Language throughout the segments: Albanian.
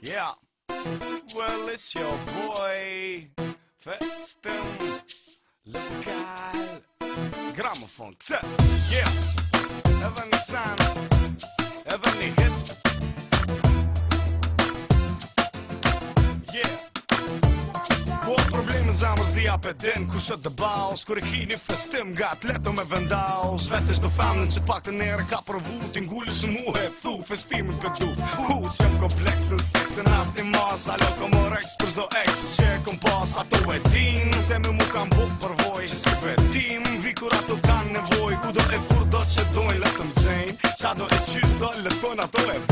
Yeah. Well, it's your boy, first local Gramophone. Yeah. Even sign, even hit. zamës dhja për din Ku shët dhe baus Kur e ki një festim Ga të me vendaus Vetë do femnën që pak të nere ka përvu Ti ngulli shë mu thu Festimin për du Hu, që jem kompleksin Seksin as një mas Alo kom o reks Për zdo eks Që e kom pas Ato e din Se me mu kam buk për voj Që si vetim Vi kur ato kanë nevoj Kudo e kur do që dojnë Letëm gjen Qa do e qys do Letëpon ato e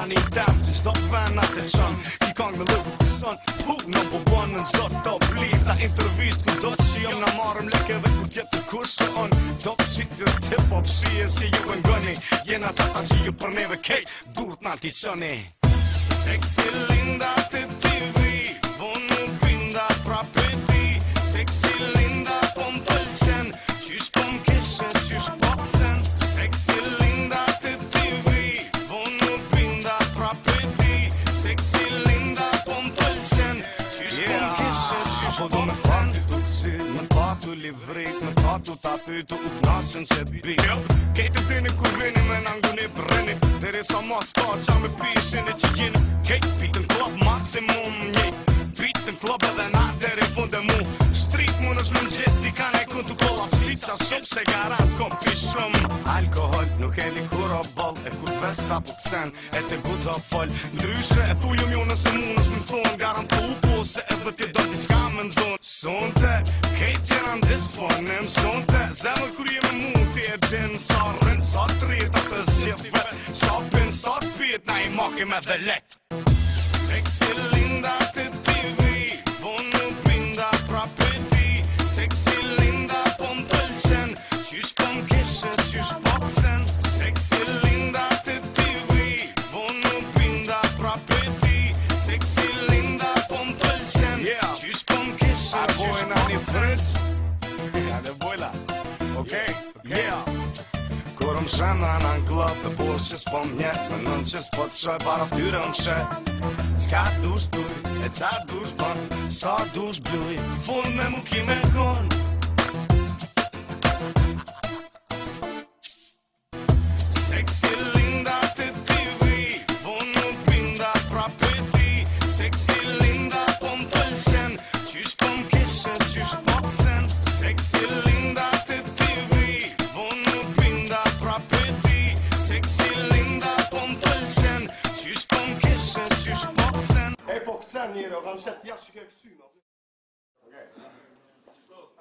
shiny down just don't find nothing son keep on the little the sun food number one and stop the please that intervist ku do si jam na marrim leke vet ku tjetë të kushë on top shit just hip hop she and see you and gunny jena sa ta që ju për neve kejt durt në ti qëni sexy linda të tv vonë në binda prape ti sexy linda pëm pëlqen qysh pëm kishen sexy linda pun të lëqen Qysh Po pun kishe, qysh pun të lëqen Në patu li vrit, në patu ta pytu u knasën se bi yeah. Jo, Kejtë të dini kur vini me nangu një brëni Dere sa ma s'ka qa me pishin e që gjin Kejtë pitën klop maksimum një Pitën klop edhe na dere fund e mu Shtrit mu në shmë gjithë sa sup se gara kom pi shum alkohol nuk e di kur o bol e kur ve sa buksen e se buz o fol ndryshe e fu ju mjo nëse mu nësh më thon garan të u po se e vë pjedo i s'ka më në zon sonte kejt të janë dispo në më sonte zemë kur jemi mu ti e din sa rën sa të rrit atë zjef sa pin sa të pit na i mokim e dhe let sexy linda Seksi linda të tivi, vonë në pinda pra pëti Seksi linda pëm të lëqen, qysh pëm kishës, qysh pëm pëm të lëqen Kërëm shemë në nënë klapë, përshës pëm njetë Në nënë qështë potë shërë, paraftyre më shëtë Ska du shëtë, e ca du shëtë, sa du shëtë blujë Vonë me muki me gornë Sexy linda, punto el cien. Sus ponquisha, sus boxen. Sexy linda, te TV. Vonu pinda property. Sexy linda, punto el cien. Sus ponquisha, sus boxen. Hey, pour que ça, là, ramchette hier, je suis quelque dessus, Ok.